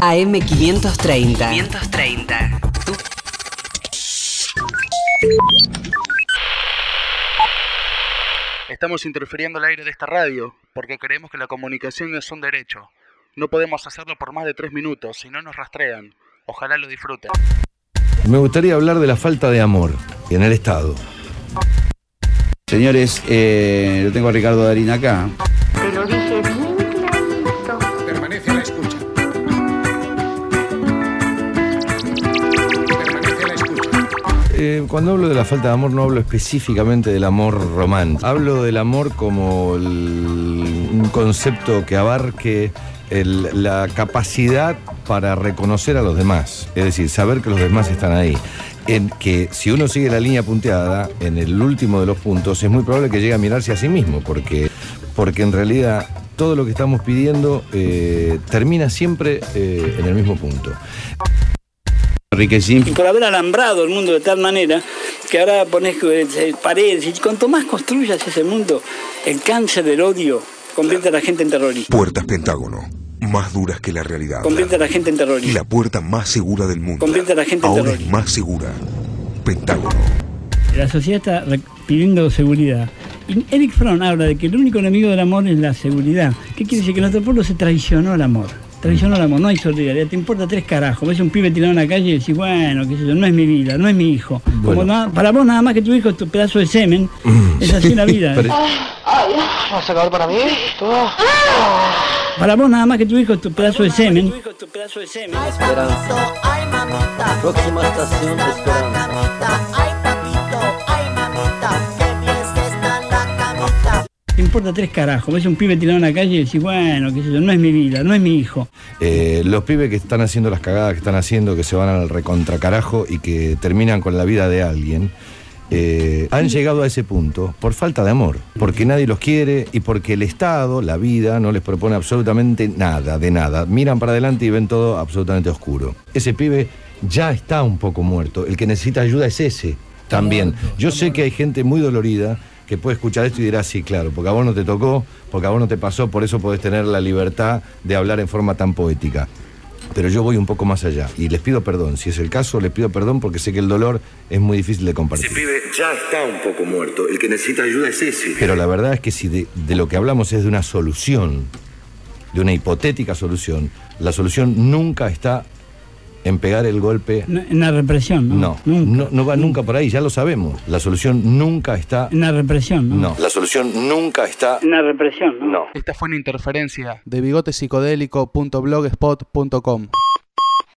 AM530. 530. Estamos interfiriendo el aire de esta radio porque creemos que la comunicación es un derecho. No podemos hacerlo por más de tres minutos, si no nos rastrean. Ojalá lo disfruten. Me gustaría hablar de la falta de amor en el Estado. Señores, eh, yo tengo a Ricardo Darín acá. Te lo dije bien Eh, cuando hablo de la falta de amor no hablo específicamente del amor romántico. Hablo del amor como un concepto que abarque la capacidad para reconocer a los demás. Es decir, saber que los demás están ahí. En que si uno sigue la línea punteada, en el último de los puntos, es muy probable que llegue a mirarse a sí mismo, porque, porque en realidad todo lo que estamos pidiendo eh, termina siempre eh, en el mismo punto. Y por haber alambrado el mundo de tal manera que ahora pones eh, paredes y cuanto más construyas ese mundo, el cáncer del odio convierte a la gente en terrorista. Puertas Pentágono. Más duras que la realidad. Convierte a la gente en terrorista. La puerta más segura del mundo. Convierte a la gente en Ahora es terrorista. más segura. Pentágono. La sociedad está pidiendo seguridad. Y Eric Fromm habla de que el único enemigo del amor es la seguridad. ¿Qué quiere decir? Que nuestro pueblo se traicionó el amor. Traicionó el amor, no hay solidaridad, te importa tres carajos. Ves un pibe tirado en la calle y decís, bueno, qué sé yo, no es mi vida, no es mi hijo. Como para vos nada más que tu hijo es tu pedazo de semen, es así la vida. Pero- ¿Vas a acabar para mí? Para vos nada más que tu hijo es tu pedazo de semen. Esperanza. Próxima estación Esperanza. Te importa tres carajos. Ves un pibe tirado en la calle y decís, bueno, qué sé yo, no es mi vida, no es mi hijo. Eh, los pibes que están haciendo las cagadas que están haciendo, que se van al recontracarajo y que terminan con la vida de alguien, eh, han llegado a ese punto por falta de amor, porque nadie los quiere y porque el Estado, la vida, no les propone absolutamente nada, de nada. Miran para adelante y ven todo absolutamente oscuro. Ese pibe ya está un poco muerto, el que necesita ayuda es ese también. Yo sé que hay gente muy dolorida que puede escuchar esto y dirá, sí, claro, porque a vos no te tocó, porque a vos no te pasó, por eso podés tener la libertad de hablar en forma tan poética. Pero yo voy un poco más allá y les pido perdón. Si es el caso, les pido perdón porque sé que el dolor es muy difícil de compartir. pibe ya está un poco muerto. El que necesita ayuda es ese. Pero la verdad es que si de, de lo que hablamos es de una solución, de una hipotética solución, la solución nunca está en pegar el golpe. En la represión, ¿no? No, Nunca. no, no va nunca por ahí, ya lo sabemos. La solución nunca está. En la represión, ¿no? No, la solución nunca está. En la represión, ¿no? No. Esta fue una interferencia de bigotepsicodélico.blogspot.com.